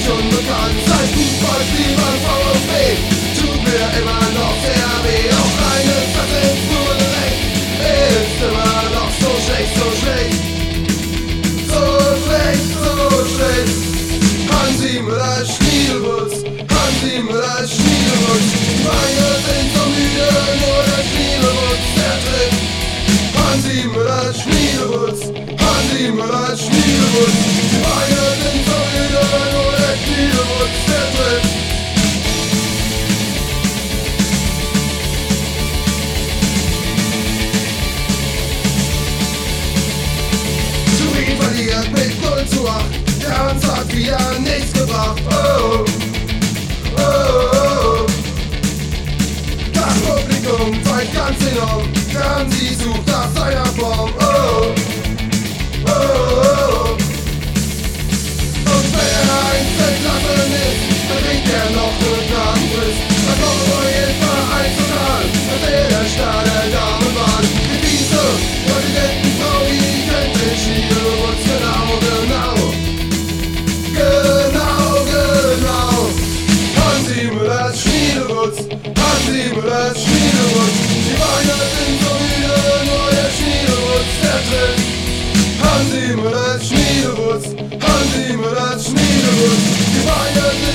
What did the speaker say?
völlig unbekannt. Sein Fußball blieb beim VfB, tut mir immer noch sehr weh. Auch eine Flasche wurde weg, ist immer noch so schlecht, so schlecht. So schlecht, so schlecht. Hansi Müller Schniedelwurz, Hansi Müller Schniedelwurz. Die Beine sind so müde, nur der Schniedelwurz, der tritt. Hansi Müller Schniedelwurz, Hansi Müller Schniedelwurz. Die mit 0 zu 8. Der Hans hat wieder nichts gebracht. Hans Zimmer als Schmiedewurz, Hans Zimmer als Schmiedewurz, die Bayern